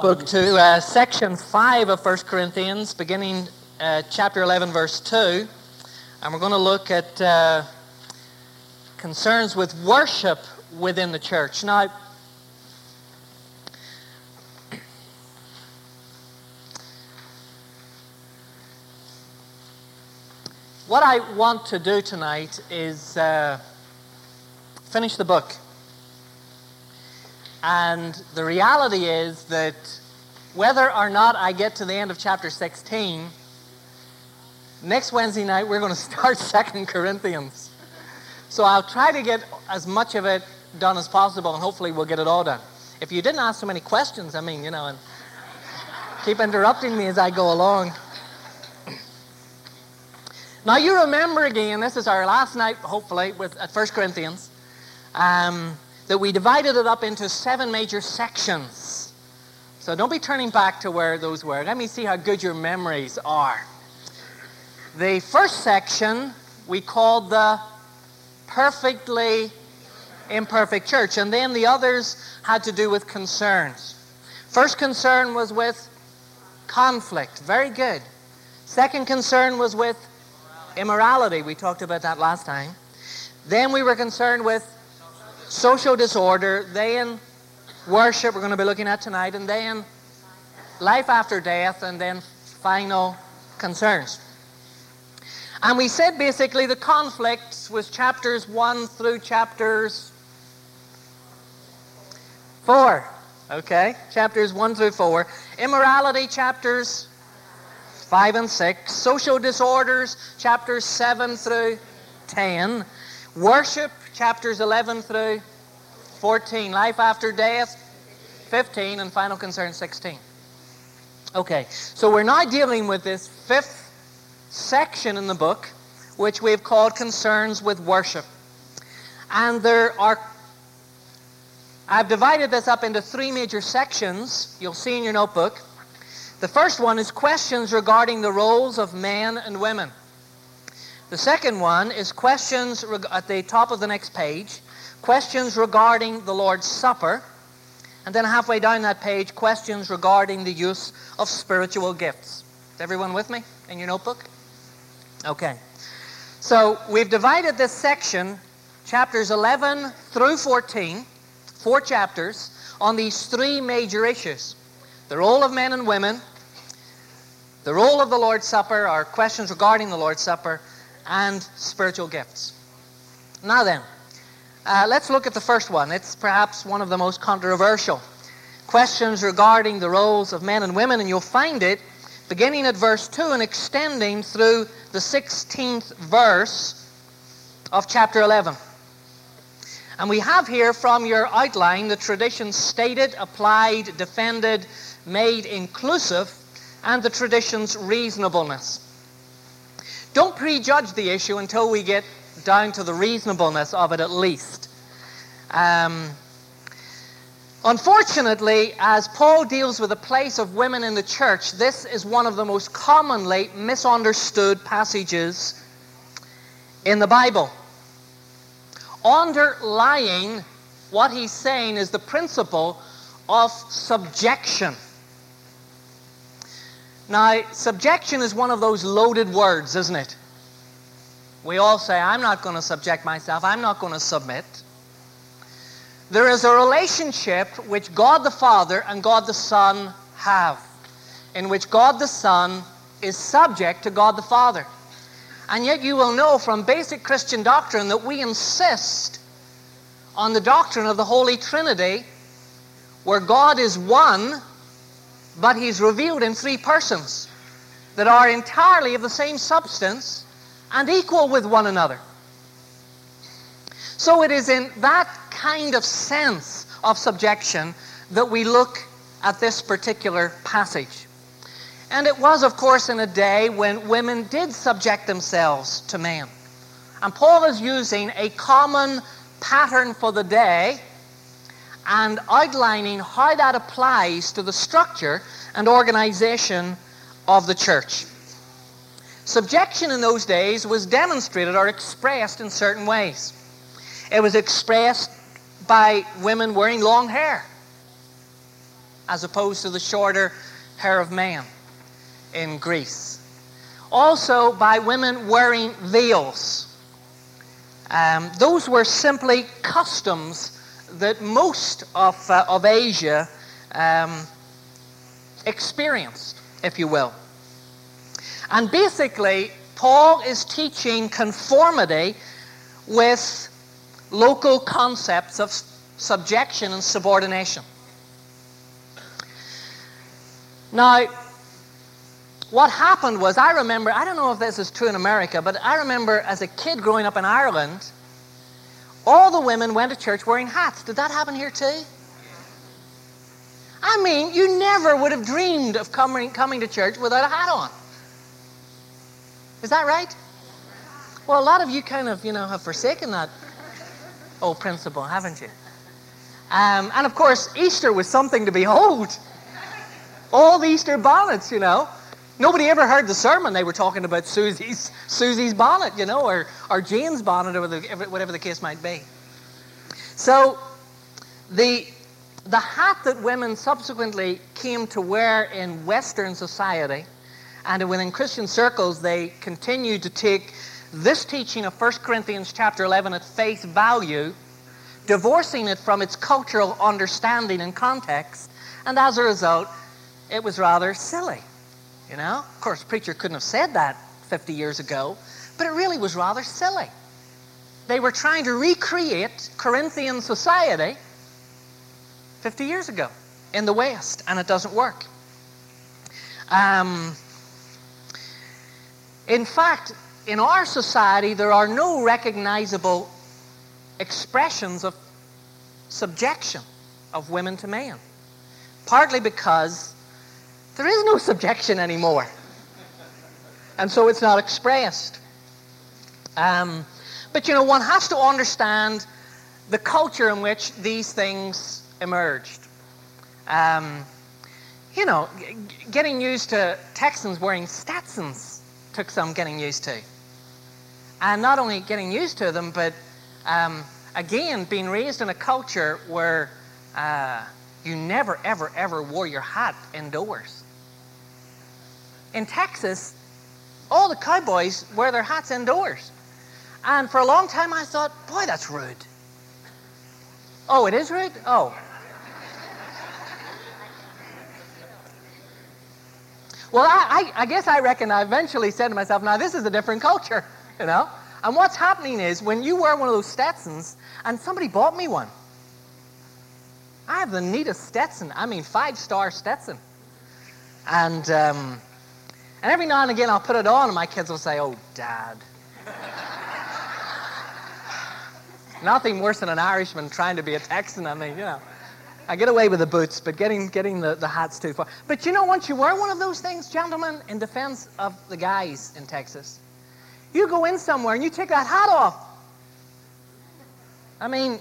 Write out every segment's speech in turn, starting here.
book to uh, section 5 of 1 Corinthians, beginning uh, chapter 11, verse 2. And we're going to look at uh, concerns with worship within the church. Now, what I want to do tonight is uh, finish the book. And the reality is that whether or not I get to the end of chapter 16, next Wednesday night we're going to start Second Corinthians. So I'll try to get as much of it done as possible, and hopefully we'll get it all done. If you didn't ask so many questions, I mean, you know, and keep interrupting me as I go along. Now you remember again, this is our last night, hopefully, with at 1 Corinthians. Um, that we divided it up into seven major sections. So don't be turning back to where those were. Let me see how good your memories are. The first section we called the perfectly imperfect church, and then the others had to do with concerns. First concern was with conflict. Very good. Second concern was with immorality. We talked about that last time. Then we were concerned with social disorder, then worship, we're going to be looking at tonight, and then life after death, and then final concerns. And we said basically the conflicts was chapters 1 through chapters 4. Okay? Chapters 1 through 4. Immorality, chapters 5 and 6. Social disorders, chapters 7 through 10. Worship, chapters 11 through 14. Life after death, 15. And final concern, 16. Okay, so we're now dealing with this fifth section in the book, which we've called Concerns with Worship. And there are, I've divided this up into three major sections. You'll see in your notebook. The first one is questions regarding the roles of men and women. The second one is questions at the top of the next page, questions regarding the Lord's Supper. And then halfway down that page, questions regarding the use of spiritual gifts. Is everyone with me in your notebook? Okay. So we've divided this section, chapters 11 through 14, four chapters, on these three major issues the role of men and women, the role of the Lord's Supper, or questions regarding the Lord's Supper, and spiritual gifts. Now then, uh, let's look at the first one. It's perhaps one of the most controversial. Questions regarding the roles of men and women, and you'll find it beginning at verse 2 and extending through the 16th verse of chapter 11. And we have here from your outline the traditions stated, applied, defended, made inclusive, and the tradition's reasonableness. Don't prejudge the issue until we get down to the reasonableness of it at least. Um, unfortunately, as Paul deals with the place of women in the church, this is one of the most commonly misunderstood passages in the Bible. Underlying what he's saying is the principle of subjection. Now, subjection is one of those loaded words, isn't it? We all say, I'm not going to subject myself, I'm not going to submit. There is a relationship which God the Father and God the Son have, in which God the Son is subject to God the Father. And yet, you will know from basic Christian doctrine that we insist on the doctrine of the Holy Trinity, where God is one but he's revealed in three persons that are entirely of the same substance and equal with one another. So it is in that kind of sense of subjection that we look at this particular passage. And it was, of course, in a day when women did subject themselves to men. And Paul is using a common pattern for the day and outlining how that applies to the structure and organization of the church. Subjection in those days was demonstrated or expressed in certain ways. It was expressed by women wearing long hair. as opposed to the shorter hair of men in Greece. Also, by women wearing veils. Um, those were simply customs that most of, uh, of Asia um, experienced, if you will. And basically, Paul is teaching conformity with local concepts of subjection and subordination. Now, what happened was, I remember, I don't know if this is true in America, but I remember as a kid growing up in Ireland, all the women went to church wearing hats. Did that happen here too? I mean, you never would have dreamed of coming, coming to church without a hat on. Is that right? Well, a lot of you kind of, you know, have forsaken that old principle, haven't you? Um, and of course, Easter was something to behold. All the Easter bonnets, you know. Nobody ever heard the sermon. They were talking about Susie's, Susie's bonnet, you know, or, or Jane's bonnet, or the, whatever the case might be. So, the, the hat that women subsequently came to wear in Western society, and within Christian circles, they continued to take this teaching of 1 Corinthians chapter 11 at face value, divorcing it from its cultural understanding and context, and as a result, it was rather silly. You know? Of course, preacher couldn't have said that 50 years ago, but it really was rather silly. They were trying to recreate Corinthian society 50 years ago in the West, and it doesn't work. Um, in fact, in our society, there are no recognizable expressions of subjection of women to men. Partly because there is no subjection anymore. And so it's not expressed. Um, but you know, one has to understand the culture in which these things emerged. Um, you know, g- getting used to Texans wearing Stetsons took some getting used to. And not only getting used to them, but um, again, being raised in a culture where uh, you never, ever, ever wore your hat indoors. In Texas, all the cowboys wear their hats indoors. And for a long time, I thought, boy, that's rude. Oh, it is rude? Oh. Well, I, I, I, guess I reckon I eventually said to myself, now this is a different culture, you know? And what's happening is when you wear one of those Stetsons, and somebody bought me one. I have the neatest Stetson. I mean, five star Stetson. And, um, and every now and again I'll put it on, and my kids will say, Oh, Dad. Nothing worse than an Irishman trying to be a Texan. I mean, you know. I get away with the boots, but getting, getting the, the hat's too far. But you know, once you wear one of those things, gentlemen, in defense of the guys in Texas, you go in somewhere and you take that hat off. I mean,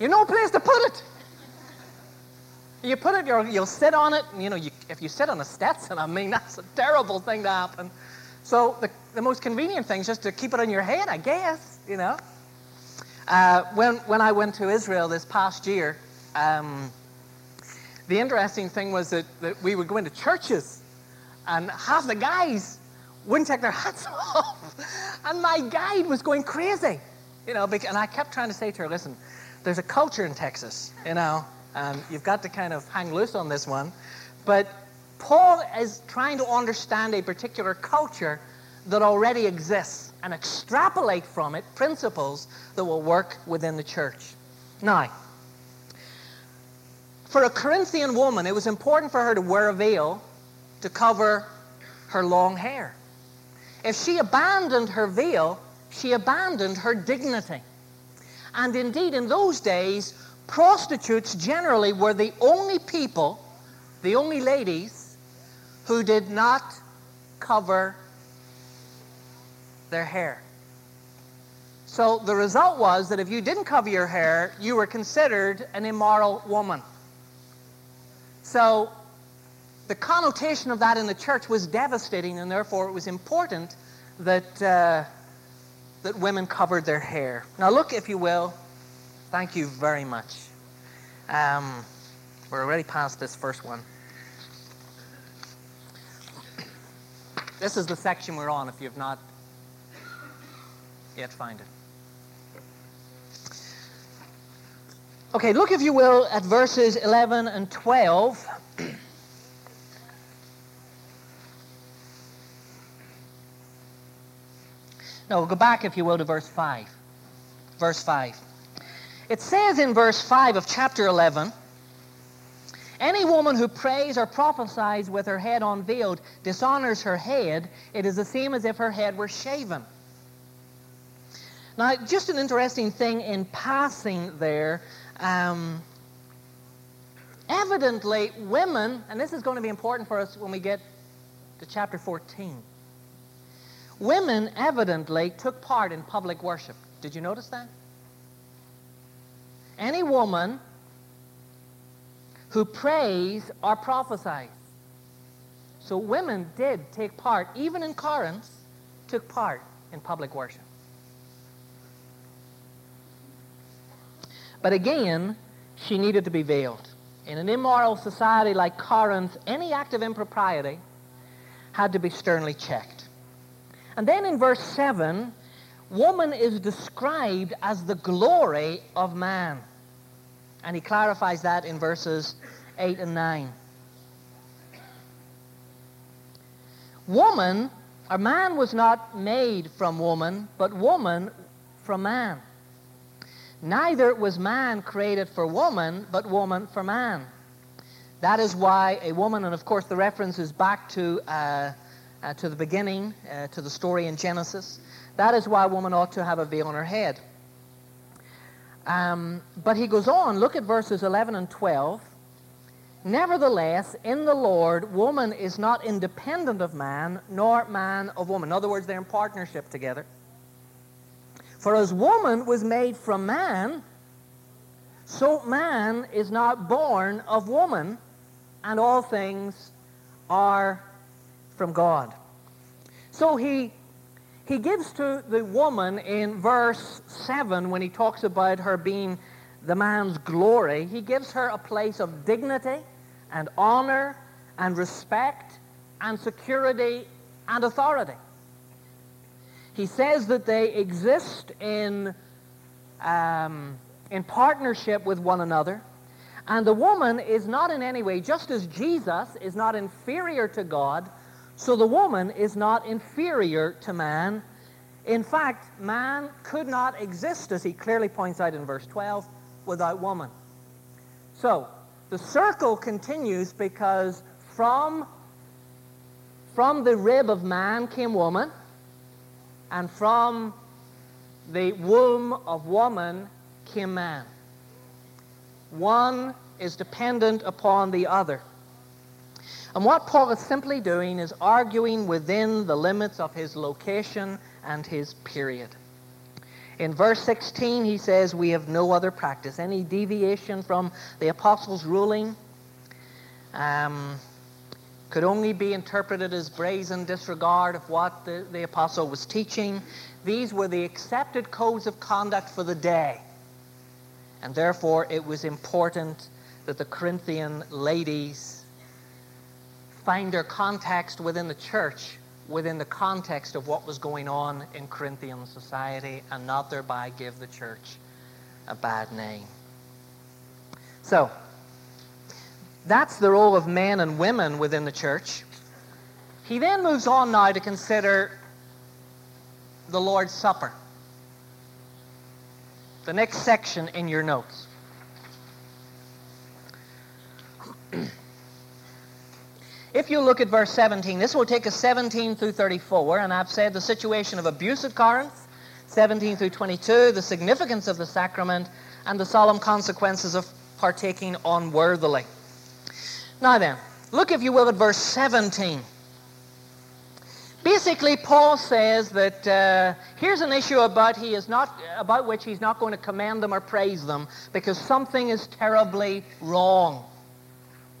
you know a place to put it. You put it, you'll, you'll sit on it, and you know, you, if you sit on a Stetson, I mean, that's a terrible thing to happen. So the, the most convenient thing is just to keep it on your head, I guess, you know. Uh, when, when I went to Israel this past year, um, the interesting thing was that, that we would go into churches, and half the guys wouldn't take their hats off. And my guide was going crazy, you know, and I kept trying to say to her, listen, there's a culture in Texas, you know, um, you've got to kind of hang loose on this one. But Paul is trying to understand a particular culture that already exists and extrapolate from it principles that will work within the church. Now, for a Corinthian woman, it was important for her to wear a veil to cover her long hair. If she abandoned her veil, she abandoned her dignity. And indeed, in those days, prostitutes generally were the only people, the only ladies, who did not cover their hair. So the result was that if you didn't cover your hair, you were considered an immoral woman. So the connotation of that in the church was devastating, and therefore it was important that, uh, that women covered their hair. Now, look, if you will. Thank you very much. Um, We're already past this first one. This is the section we're on if you've not yet find it. Okay, look, if you will, at verses 11 and 12. no, go back, if you will, to verse 5. Verse 5. It says in verse 5 of chapter 11 Any woman who prays or prophesies with her head unveiled dishonors her head. It is the same as if her head were shaven. Now, just an interesting thing in passing there um, evidently, women, and this is going to be important for us when we get to chapter 14, women evidently took part in public worship. Did you notice that? Any woman who prays or prophesies. So women did take part, even in Corinth, took part in public worship. But again, she needed to be veiled. In an immoral society like Corinth, any act of impropriety had to be sternly checked. And then in verse 7, woman is described as the glory of man. And he clarifies that in verses 8 and 9. Woman, or man was not made from woman, but woman from man. Neither was man created for woman, but woman for man. That is why a woman, and of course the reference is back to, uh, uh, to the beginning, uh, to the story in Genesis. That is why a woman ought to have a veil on her head. Um, but he goes on, look at verses 11 and 12. Nevertheless, in the Lord, woman is not independent of man, nor man of woman. In other words, they're in partnership together. For as woman was made from man, so man is not born of woman, and all things are from God. So he, he gives to the woman in verse 7, when he talks about her being the man's glory, he gives her a place of dignity and honor and respect and security and authority. He says that they exist in, um, in partnership with one another. And the woman is not in any way, just as Jesus is not inferior to God, so the woman is not inferior to man. In fact, man could not exist, as he clearly points out in verse 12, without woman. So, the circle continues because from, from the rib of man came woman, and from the womb of woman came man. One is dependent upon the other. And what Paul is simply doing is arguing within the limits of his location and his period. In verse 16, he says, We have no other practice. Any deviation from the apostles' ruling um, could only be interpreted as brazen disregard of what the, the apostle was teaching. These were the accepted codes of conduct for the day. And therefore, it was important that the Corinthian ladies find their context within the church, within the context of what was going on in Corinthian society, and not thereby give the church a bad name. So, that's the role of men and women within the church. He then moves on now to consider the Lord's Supper. The next section in your notes. if you look at verse 17, this will take us 17 through 34, and I've said the situation of abuse at Corinth, 17 through 22, the significance of the sacrament, and the solemn consequences of partaking unworthily. Now then, look, if you will, at verse 17. Basically, Paul says that uh, here's an issue about, he is not, about which he's not going to commend them or praise them because something is terribly wrong.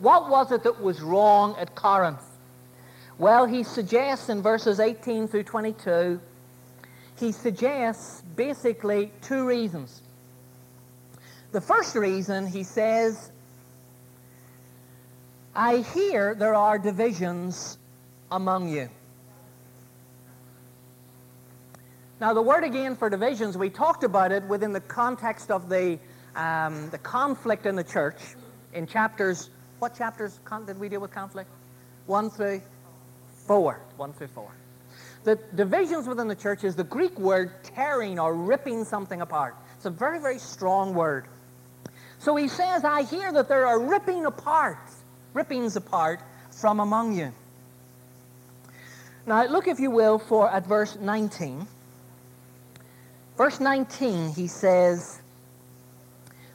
What was it that was wrong at Corinth? Well, he suggests in verses 18 through 22, he suggests basically two reasons. The first reason, he says, I hear there are divisions among you. Now, the word again for divisions, we talked about it within the context of the, um, the conflict in the church in chapters. What chapters did we deal with conflict? One through four. One through four. The divisions within the church is the Greek word tearing or ripping something apart. It's a very, very strong word. So he says, I hear that there are ripping apart, rippings apart from among you. Now, look, if you will, for at verse 19. Verse 19, he says,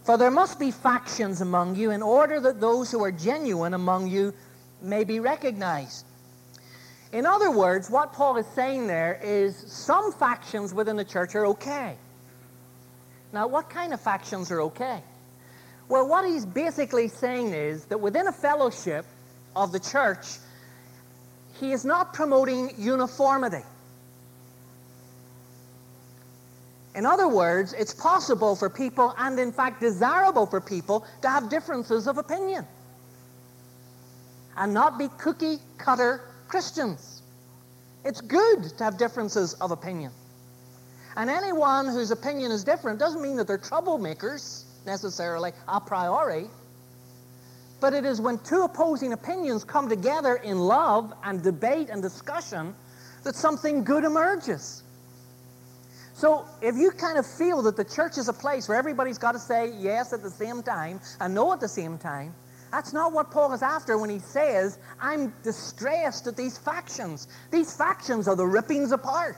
For there must be factions among you in order that those who are genuine among you may be recognized. In other words, what Paul is saying there is some factions within the church are okay. Now, what kind of factions are okay? Well, what he's basically saying is that within a fellowship of the church, he is not promoting uniformity. In other words, it's possible for people, and in fact desirable for people, to have differences of opinion and not be cookie cutter Christians. It's good to have differences of opinion. And anyone whose opinion is different doesn't mean that they're troublemakers necessarily a priori. But it is when two opposing opinions come together in love and debate and discussion that something good emerges. So if you kind of feel that the church is a place where everybody's got to say yes at the same time and no at the same time, that's not what Paul is after when he says, I'm distressed at these factions. These factions are the rippings apart.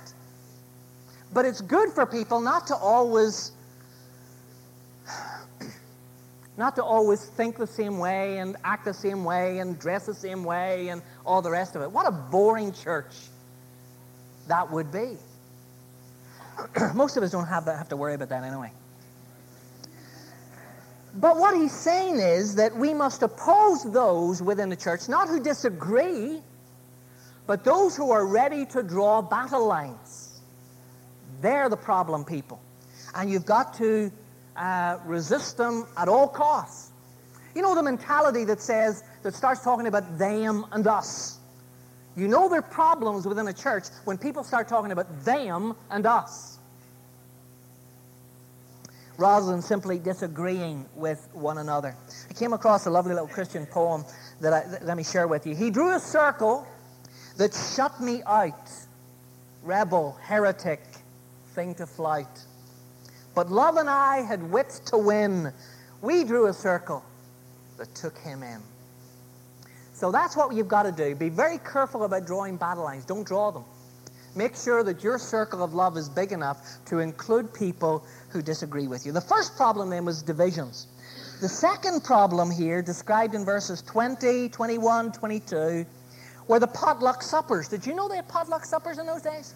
But it's good for people not to always not to always think the same way and act the same way and dress the same way and all the rest of it. What a boring church that would be. Most of us don't have, that, have to worry about that anyway. But what he's saying is that we must oppose those within the church, not who disagree, but those who are ready to draw battle lines. They're the problem people. And you've got to uh, resist them at all costs. You know the mentality that says, that starts talking about them and us. You know there are problems within a church when people start talking about them and us rather than simply disagreeing with one another. I came across a lovely little Christian poem that, I, that let me share with you. He drew a circle that shut me out, rebel, heretic, thing to flight. But love and I had wits to win. We drew a circle that took him in. So that's what you've got to do. Be very careful about drawing battle lines. Don't draw them. Make sure that your circle of love is big enough to include people who disagree with you. The first problem then was divisions. The second problem here, described in verses 20, 21, 22, were the potluck suppers. Did you know they had potluck suppers in those days?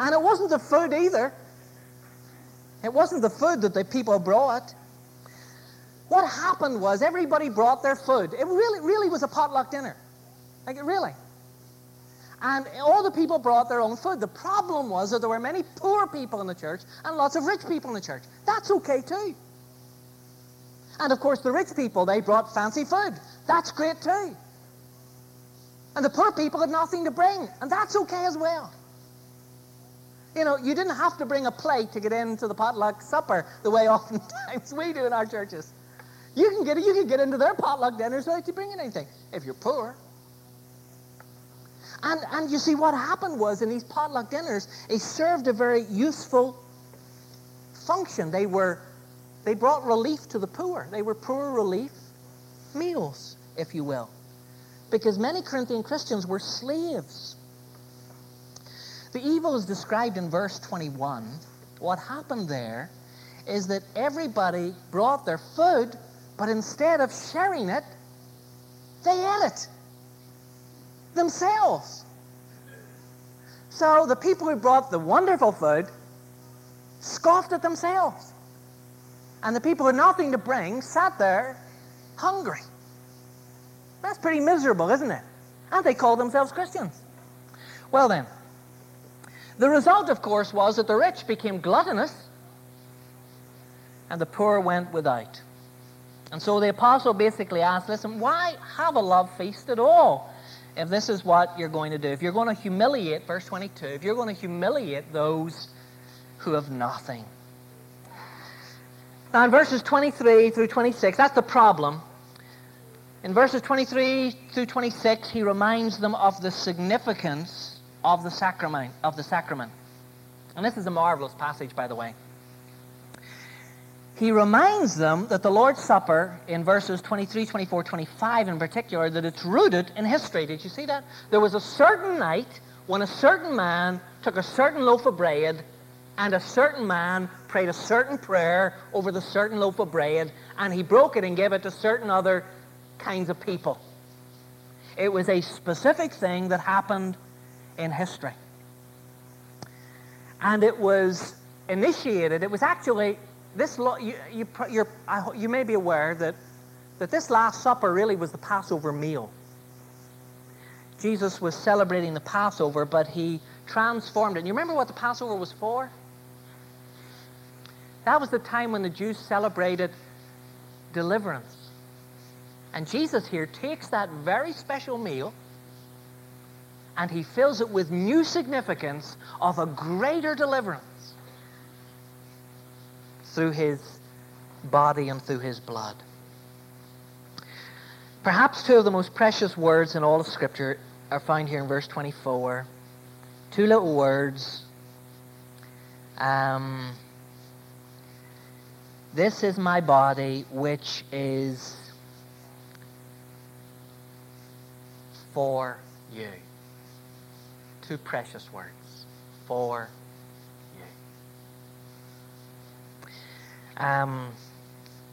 And it wasn't the food either. It wasn't the food that the people brought. What happened was everybody brought their food. It really, really was a potluck dinner. Like, really. And all the people brought their own food. The problem was that there were many poor people in the church and lots of rich people in the church. That's okay too. And of course, the rich people, they brought fancy food. That's great too. And the poor people had nothing to bring. And that's okay as well. You know, you didn't have to bring a plate to get into the potluck supper the way oftentimes we do in our churches. You can get, you can get into their potluck dinners without you bringing anything if you're poor. And, and you see, what happened was in these potluck dinners, they served a very useful function. They were, they brought relief to the poor. They were poor relief meals, if you will. Because many Corinthian Christians were slaves. The evil is described in verse 21. What happened there is that everybody brought their food, but instead of sharing it, they ate it themselves. So the people who brought the wonderful food scoffed at themselves. And the people who had nothing to bring sat there hungry. That's pretty miserable, isn't it? And they called themselves Christians. Well, then, the result, of course, was that the rich became gluttonous and the poor went without. And so the apostle basically asked, listen, why have a love feast at all? If this is what you're going to do, if you're going to humiliate, verse 22, if you're going to humiliate those who have nothing. Now, in verses 23 through 26, that's the problem. In verses 23 through 26, he reminds them of the significance of the sacrament. Of the sacrament. And this is a marvelous passage, by the way he reminds them that the Lord's Supper, in verses 23, 24, 25 in particular, that it's rooted in history. Did you see that? There was a certain night when a certain man took a certain loaf of bread and a certain man prayed a certain prayer over the certain loaf of bread and he broke it and gave it to certain other kinds of people. It was a specific thing that happened in history. And it was initiated, it was actually this you, you, you're, you may be aware that, that this Last Supper really was the Passover meal. Jesus was celebrating the Passover, but he transformed it. And you remember what the Passover was for? That was the time when the Jews celebrated deliverance. And Jesus here takes that very special meal and he fills it with new significance of a greater deliverance through his body and through his blood. Perhaps two of the most precious words in all of Scripture are found here in verse 24. Two little words. Um, this is my body, which is for you. Two precious words. For Um,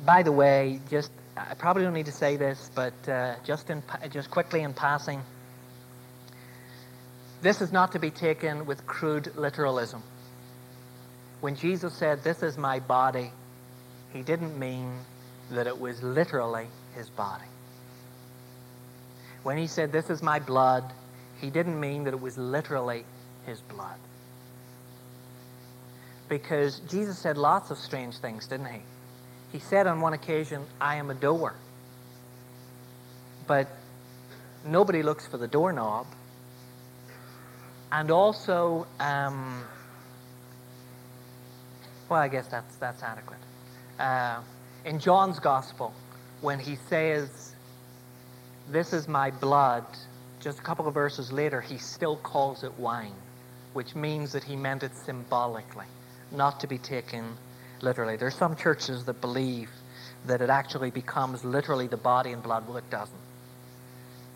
by the way, just I probably don't need to say this, but uh, just in just quickly in passing, this is not to be taken with crude literalism. When Jesus said, "This is my body," he didn't mean that it was literally his body. When he said, "This is my blood," he didn't mean that it was literally his blood because Jesus said lots of strange things, didn't he? He said on one occasion, I am a door. But nobody looks for the doorknob. And also, um, well, I guess that's, that's adequate. Uh, in John's Gospel, when he says, This is my blood, just a couple of verses later, he still calls it wine, which means that he meant it symbolically not to be taken literally. There are some churches that believe that it actually becomes literally the body and blood. Well, it doesn't.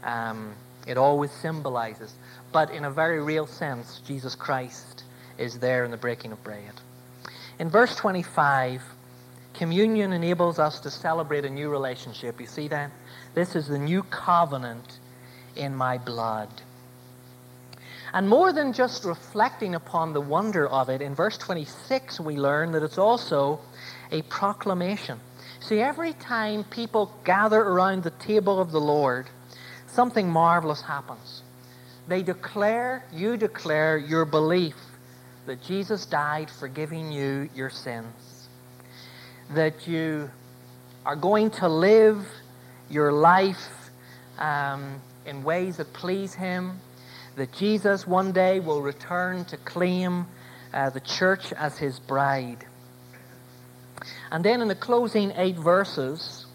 Um, it always symbolizes. But in a very real sense, Jesus Christ is there in the breaking of bread. In verse 25, communion enables us to celebrate a new relationship. You see that? This is the new covenant in my blood. And more than just reflecting upon the wonder of it, in verse 26 we learn that it's also a proclamation. See, every time people gather around the table of the Lord, something marvelous happens. They declare, you declare your belief that Jesus died forgiving you your sins, that you are going to live your life um, in ways that please Him, that Jesus one day will return to claim uh, the church as his bride. And then in the closing eight verses,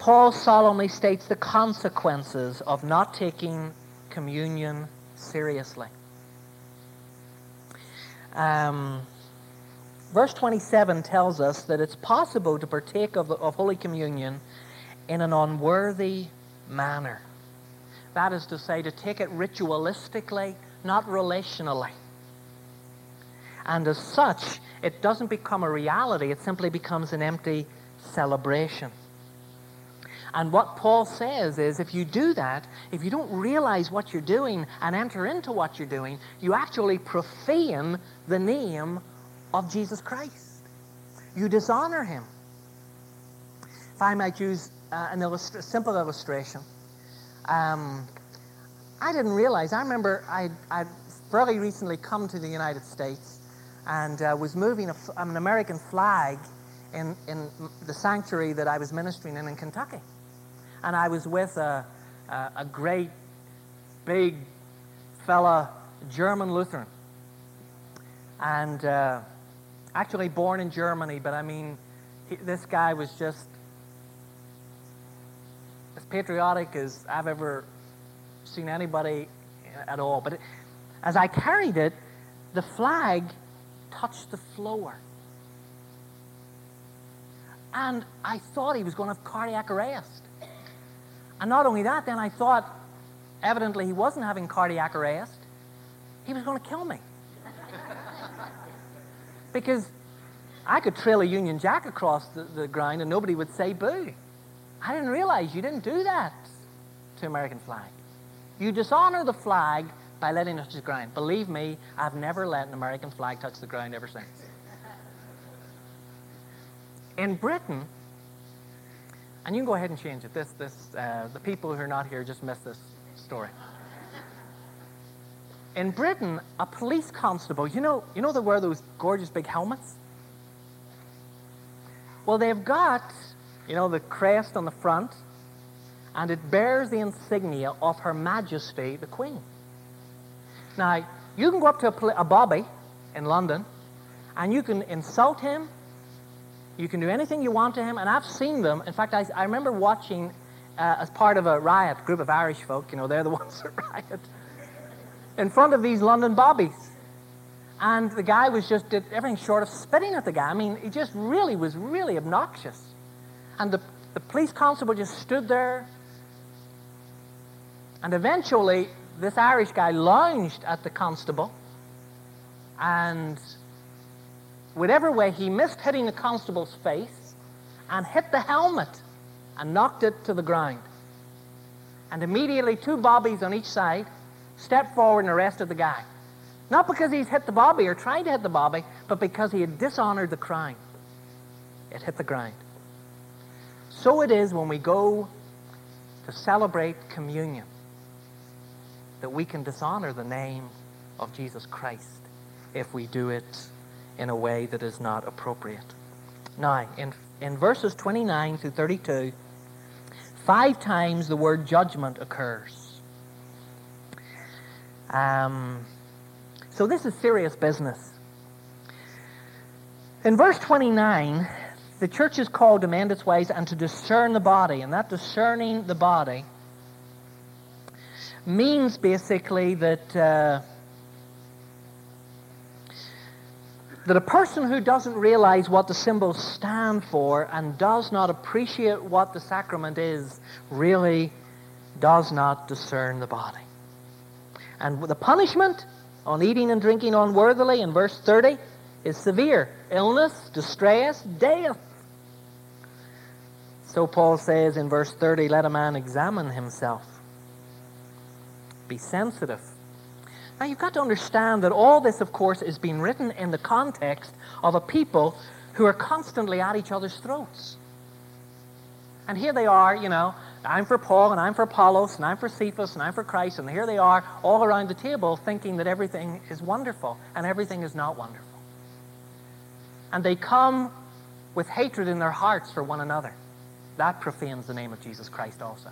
Paul solemnly states the consequences of not taking communion seriously. Um, verse 27 tells us that it's possible to partake of, of Holy Communion in an unworthy manner. That is to say, to take it ritualistically, not relationally. And as such, it doesn't become a reality, it simply becomes an empty celebration. And what Paul says is if you do that, if you don't realize what you're doing and enter into what you're doing, you actually profane the name of Jesus Christ. You dishonor him. If I might use uh, an simple illustration, um, I didn't realize. I remember I I fairly recently come to the United States and uh, was moving a, an American flag in, in the sanctuary that I was ministering in in Kentucky. And I was with a, a, a great, big fella, German Lutheran. And uh, actually born in Germany, but I mean, he, this guy was just patriotic as I've ever seen anybody at all. But as I carried it, the flag touched the floor. And I thought he was going to have cardiac arrest. And not only that, then I thought, evidently, he wasn't having cardiac arrest. He was going to kill me. because I could trail a Union Jack across the, the ground and nobody would say boo. I didn't realize you didn't do that to American flag. You dishonor the flag by letting it touch the ground. Believe me, I've never let an American flag touch the ground ever since. In Britain, and you can go ahead and change it. This, this, uh, the people who are not here just missed this story. In Britain, a police constable, you know, you know they wear those gorgeous big helmets? Well, they've got, you know, the crest on the front, and it bears the insignia of Her Majesty the Queen. Now, you can go up to a, a Bobby in London, and you can insult him, you can do anything you want to him, and I've seen them. In fact, I, I remember watching uh, as part of a riot, group of Irish folk, you know, they're the ones that riot, in front of these London bobbies. And the guy was just did everything short of spitting at the guy. I mean, he just really was really obnoxious. And the, the police constable just stood there. And eventually, this Irish guy lunged at the constable and whatever way, he missed hitting the constable's face and hit the helmet and knocked it to the ground. And immediately, two bobbies on each side stepped forward and arrested the guy. Not because he's hit the bobby or tried to hit the bobby, but because he had dishonored the crime. It hit the ground. So it is when we go to celebrate communion that we can dishonor the name of Jesus Christ if we do it in a way that is not appropriate. Now, in, in verses 29 through 32, five times the word judgment occurs. Um, so this is serious business. In verse 29, the church is called to mend its ways and to discern the body, and that discerning the body means basically that. Uh, that a person who doesn't realize what the symbols stand for and does not appreciate what the sacrament is really does not discern the body. And the punishment on eating and drinking unworthily in verse 30 is severe illness, distress, death. So Paul says in verse 30 let a man examine himself, be sensitive now, you've got to understand that all this, of course, is being written in the context of a people who are constantly at each other's throats. And here they are, you know, I'm for Paul, and I'm for Apollos, and I'm for Cephas, and I'm for Christ, and here they are all around the table thinking that everything is wonderful, and everything is not wonderful. And they come with hatred in their hearts for one another. That profanes the name of Jesus Christ also.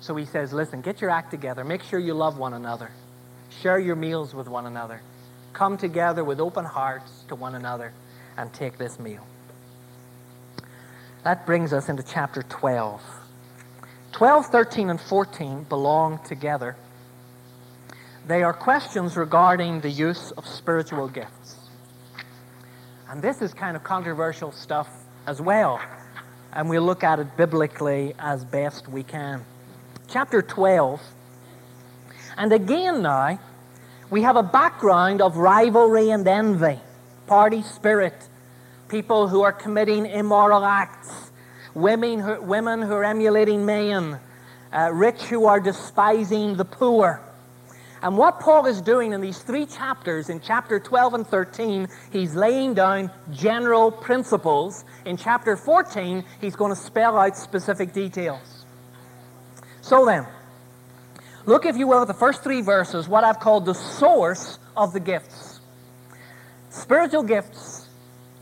So he says, listen, get your act together. Make sure you love one another. Share your meals with one another. Come together with open hearts to one another and take this meal. That brings us into chapter 12. 12, 13, and 14 belong together. They are questions regarding the use of spiritual gifts. And this is kind of controversial stuff as well. And we'll look at it biblically as best we can. Chapter 12 and again now, we have a background of rivalry and envy, party spirit, people who are committing immoral acts, women who, women who are emulating men, uh, rich who are despising the poor. And what Paul is doing in these three chapters, in chapter 12 and 13, he's laying down general principles. In chapter 14, he's going to spell out specific details. So then, Look, if you will, at the first three verses, what I've called the source of the gifts. Spiritual gifts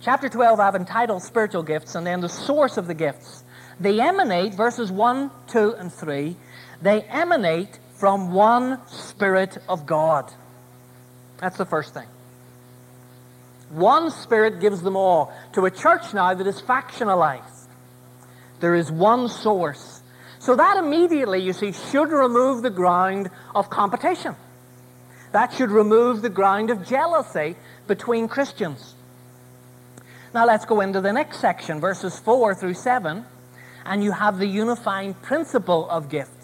Chapter 12, I've entitled Spiritual Gifts, and then the source of the gifts. They emanate, verses 1, 2, and 3, they emanate from one Spirit of God. That's the first thing. One Spirit gives them all. To a church now that is factionalized, there is one source. So that immediately, you see, should remove the ground of competition. That should remove the ground of jealousy between Christians. Now let's go into the next section, verses 4 through 7, and you have the unifying principle of gifts.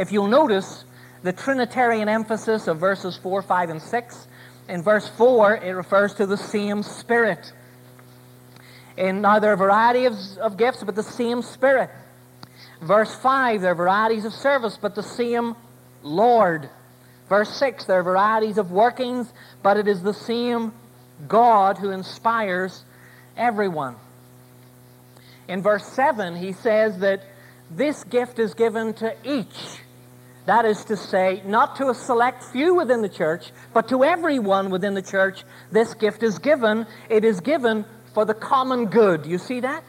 If you'll notice the Trinitarian emphasis of verses 4, 5, and 6, in verse 4 it refers to the same Spirit. In now there are of, of gifts, but the same Spirit. Verse 5, there are varieties of service, but the same Lord. Verse 6, there are varieties of workings, but it is the same God who inspires everyone. In verse 7, he says that this gift is given to each. That is to say, not to a select few within the church, but to everyone within the church, this gift is given. It is given for the common good. You see that?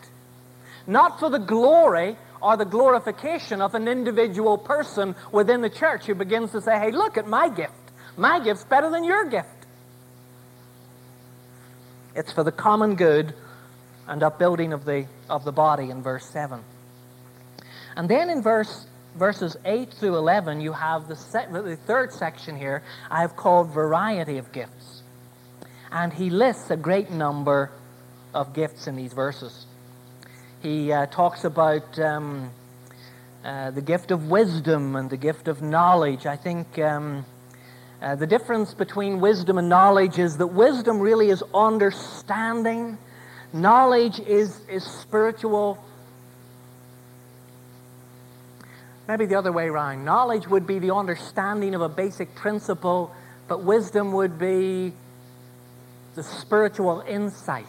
Not for the glory or the glorification of an individual person within the church who begins to say, hey, look at my gift. My gift's better than your gift. It's for the common good and upbuilding of the, of the body in verse 7. And then in verse, verses 8 through 11, you have the, se- the third section here I have called variety of gifts. And he lists a great number of gifts in these verses. He uh, talks about um, uh, the gift of wisdom and the gift of knowledge. I think um, uh, the difference between wisdom and knowledge is that wisdom really is understanding, knowledge is, is spiritual. Maybe the other way around. Knowledge would be the understanding of a basic principle, but wisdom would be the spiritual insight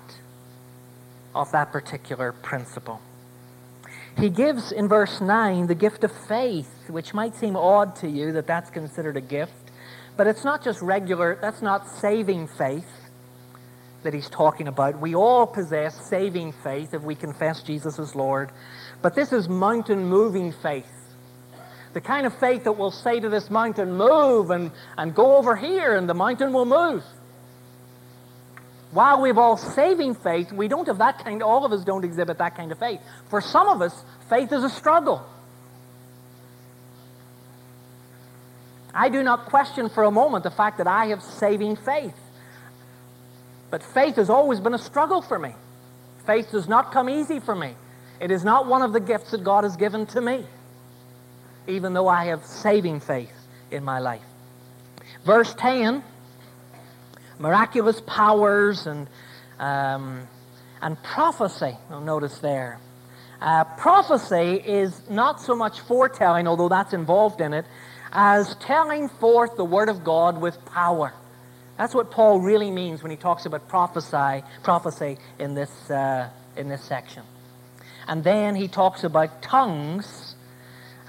of that particular principle. He gives in verse 9 the gift of faith, which might seem odd to you that that's considered a gift. But it's not just regular, that's not saving faith that he's talking about. We all possess saving faith if we confess Jesus as Lord. But this is mountain moving faith. The kind of faith that will say to this mountain, move and, and go over here, and the mountain will move. While we've all saving faith, we don't have that kind, all of us don't exhibit that kind of faith. For some of us, faith is a struggle. I do not question for a moment the fact that I have saving faith. But faith has always been a struggle for me. Faith does not come easy for me. It is not one of the gifts that God has given to me, even though I have saving faith in my life. Verse 10 miraculous powers and, um, and prophecy. You'll notice there. Uh, prophecy is not so much foretelling, although that's involved in it, as telling forth the word of God with power. That's what Paul really means when he talks about prophesy, prophecy in this, uh, in this section. And then he talks about tongues.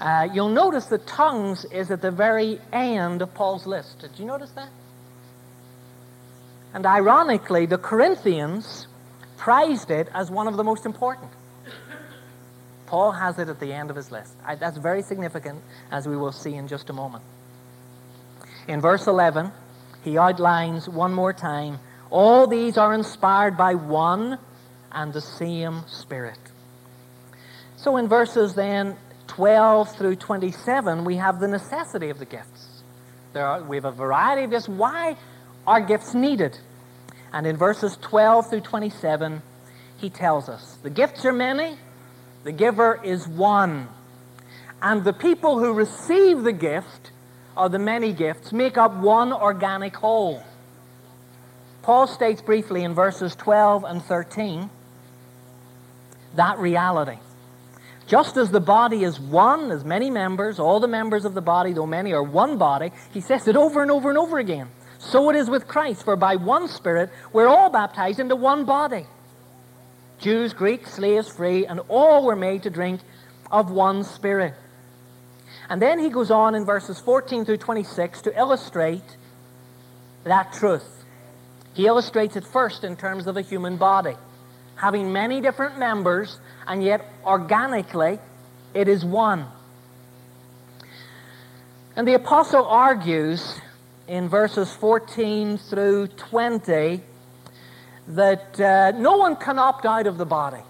Uh, you'll notice the tongues is at the very end of Paul's list. Did you notice that? And ironically, the Corinthians prized it as one of the most important. Paul has it at the end of his list. I, that's very significant, as we will see in just a moment. In verse 11, he outlines one more time all these are inspired by one and the same Spirit. So in verses then 12 through 27, we have the necessity of the gifts. There are, we have a variety of gifts. Why are gifts needed? And in verses 12 through 27, he tells us the gifts are many, the giver is one. And the people who receive the gift or the many gifts make up one organic whole. Paul states briefly in verses 12 and 13 that reality. Just as the body is one, as many members, all the members of the body, though many, are one body, he says it over and over and over again. So it is with Christ, for by one Spirit we're all baptized into one body. Jews, Greeks, slaves, free, and all were made to drink of one Spirit. And then he goes on in verses 14 through 26 to illustrate that truth. He illustrates it first in terms of a human body, having many different members, and yet organically it is one. And the apostle argues in verses 14 through 20 that uh, no one can opt out of the body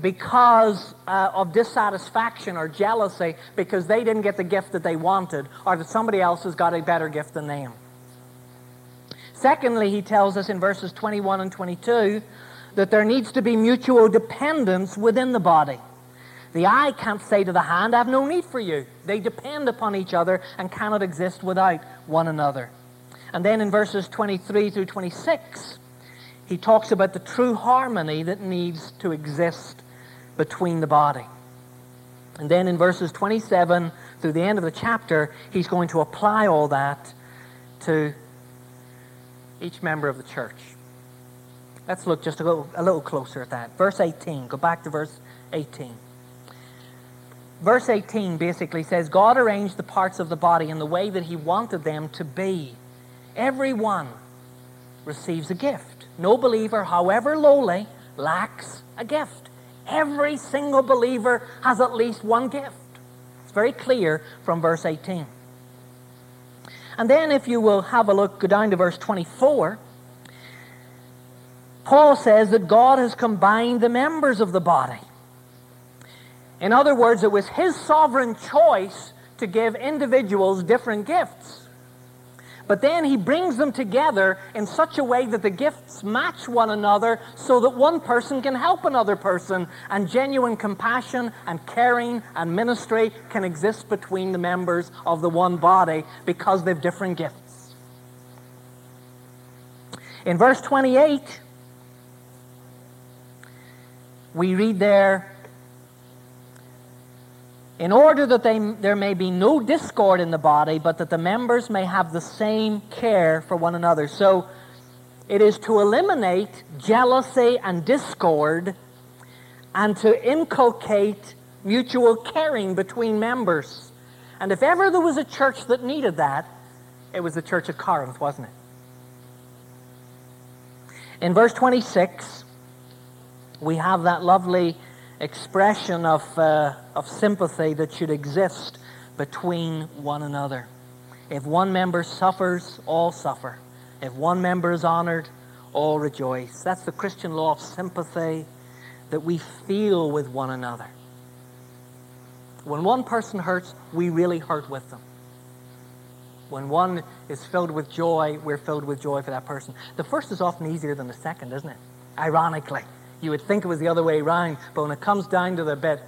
because uh, of dissatisfaction or jealousy because they didn't get the gift that they wanted or that somebody else has got a better gift than them. Secondly, he tells us in verses 21 and 22 that there needs to be mutual dependence within the body. The eye can't say to the hand, I have no need for you. They depend upon each other and cannot exist without one another. And then in verses 23 through 26, he talks about the true harmony that needs to exist between the body. And then in verses 27 through the end of the chapter, he's going to apply all that to each member of the church. Let's look just a little, a little closer at that. Verse 18. Go back to verse 18. Verse 18 basically says God arranged the parts of the body in the way that He wanted them to be. Everyone receives a gift. No believer, however lowly, lacks a gift. Every single believer has at least one gift. It's very clear from verse 18. And then, if you will have a look, go down to verse 24. Paul says that God has combined the members of the body. In other words, it was his sovereign choice to give individuals different gifts. But then he brings them together in such a way that the gifts match one another so that one person can help another person and genuine compassion and caring and ministry can exist between the members of the one body because they've different gifts. In verse 28, we read there in order that they, there may be no discord in the body, but that the members may have the same care for one another. So it is to eliminate jealousy and discord and to inculcate mutual caring between members. And if ever there was a church that needed that, it was the church of Corinth, wasn't it? In verse 26, we have that lovely expression of, uh, of sympathy that should exist between one another. If one member suffers, all suffer. If one member is honored, all rejoice. That's the Christian law of sympathy that we feel with one another. When one person hurts, we really hurt with them. When one is filled with joy, we're filled with joy for that person. The first is often easier than the second, isn't it? Ironically. You would think it was the other way around, but when it comes down to the bit,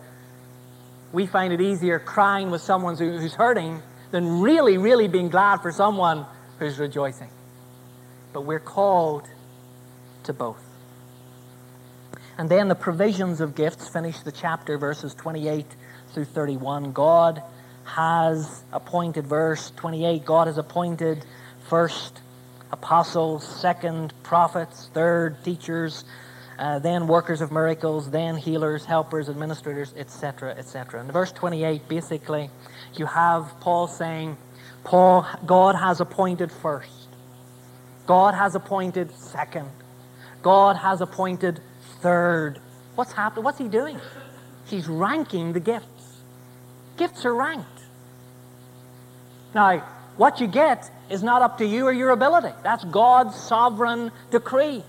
we find it easier crying with someone who's hurting than really, really being glad for someone who's rejoicing. But we're called to both. And then the provisions of gifts finish the chapter, verses 28 through 31. God has appointed, verse 28, God has appointed first apostles, second prophets, third teachers, uh, then workers of miracles, then healers, helpers, administrators, etc., etc. In verse 28, basically, you have Paul saying, Paul, God has appointed first. God has appointed second. God has appointed third. What's happening? What's he doing? He's ranking the gifts. Gifts are ranked. Now, what you get is not up to you or your ability. That's God's sovereign decree.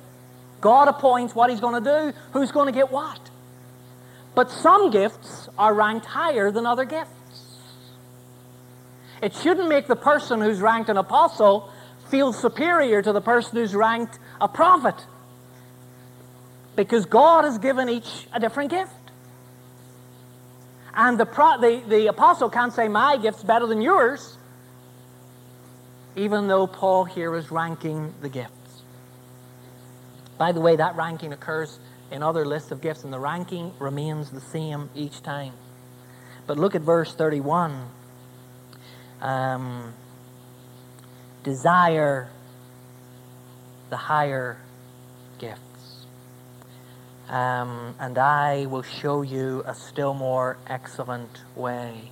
God appoints what He's going to do, who's going to get what. But some gifts are ranked higher than other gifts. It shouldn't make the person who's ranked an apostle feel superior to the person who's ranked a prophet. Because God has given each a different gift. And the, pro- the, the apostle can't say, My gift's better than yours, even though Paul here is ranking the gift. By the way, that ranking occurs in other lists of gifts, and the ranking remains the same each time. But look at verse 31. Um, desire the higher gifts. Um, and I will show you a still more excellent way.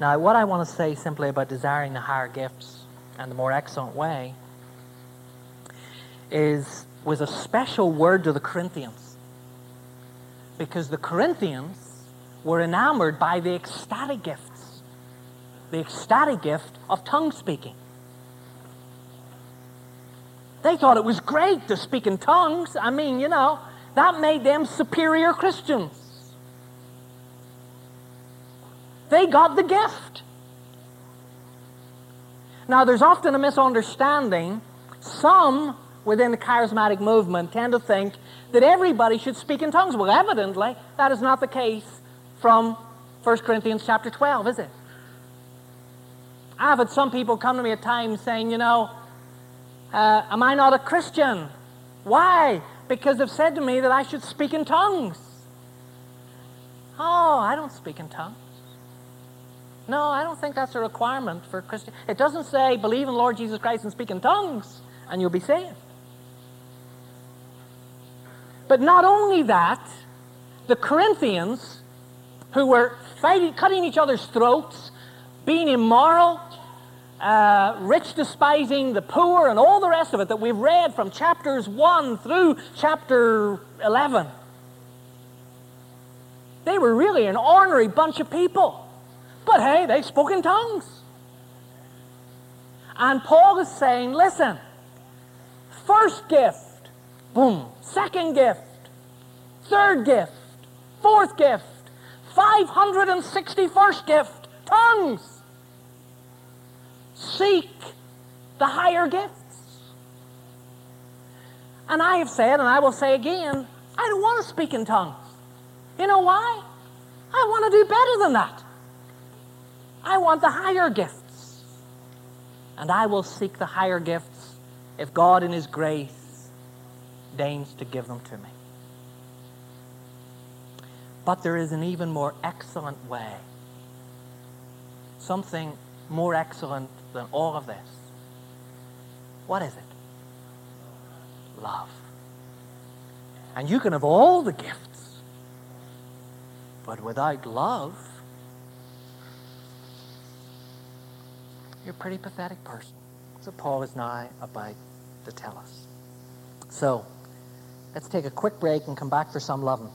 Now, what I want to say simply about desiring the higher gifts and the more excellent way is, was a special word to the Corinthians. Because the Corinthians were enamored by the ecstatic gifts, the ecstatic gift of tongue speaking. They thought it was great to speak in tongues. I mean, you know, that made them superior Christians. They got the gift. Now, there's often a misunderstanding. Some within the charismatic movement tend to think that everybody should speak in tongues. Well, evidently, that is not the case from 1 Corinthians chapter 12, is it? I've had some people come to me at times saying, you know, uh, am I not a Christian? Why? Because they've said to me that I should speak in tongues. Oh, I don't speak in tongues. No, I don't think that's a requirement for Christian. It doesn't say believe in Lord Jesus Christ and speak in tongues and you'll be saved. But not only that, the Corinthians who were fighting, cutting each other's throats, being immoral, uh, rich despising the poor, and all the rest of it that we've read from chapters 1 through chapter 11. They were really an ornery bunch of people. But hey, they spoke in tongues. And Paul is saying, listen, first gift, boom, second gift, third gift, fourth gift, 561st gift, tongues. Seek the higher gifts. And I have said, and I will say again, I don't want to speak in tongues. You know why? I want to do better than that. I want the higher gifts. And I will seek the higher gifts if God in His grace deigns to give them to me. But there is an even more excellent way. Something more excellent than all of this. What is it? Love. And you can have all the gifts, but without love, you're a pretty pathetic person. So Paul is now about to tell us. So, let's take a quick break and come back for some loving.